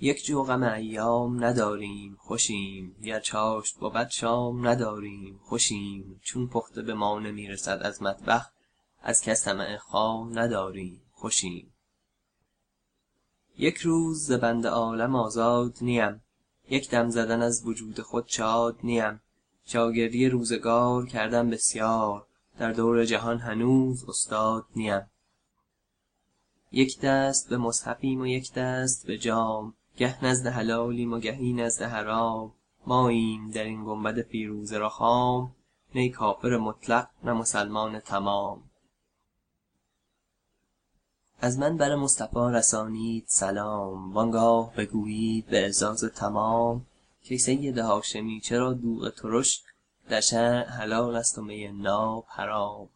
یک جو غم ایام نداریم خوشیم. گر چاشت بود شام نداریم خوشیم. چون پخته به ما نمی رسد از مطبخ از کس طمع خام نداریم خوشیم. یک روز ز بند عالم آزاد نیم. یک دم زدن از وجود خود شاد نیم. شاگردی روزگار کردم بسیار. در دور جهان هنوز استاد نیم. یک دست به مصحفیم و یک دست به جام. گه نزد حلالیم و گهی نزد حرام. ماییم در این گنبد فیروزه رخام نی کافر مطلق نه مسلمان تمام. از من بر مصطفی رسانید سلام. وآنگاه بگویید به اعزاز تمام. کای سید هاشمی چرا دوغ ترش در شرع حلال است و می ناب حرام.